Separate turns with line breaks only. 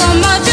so much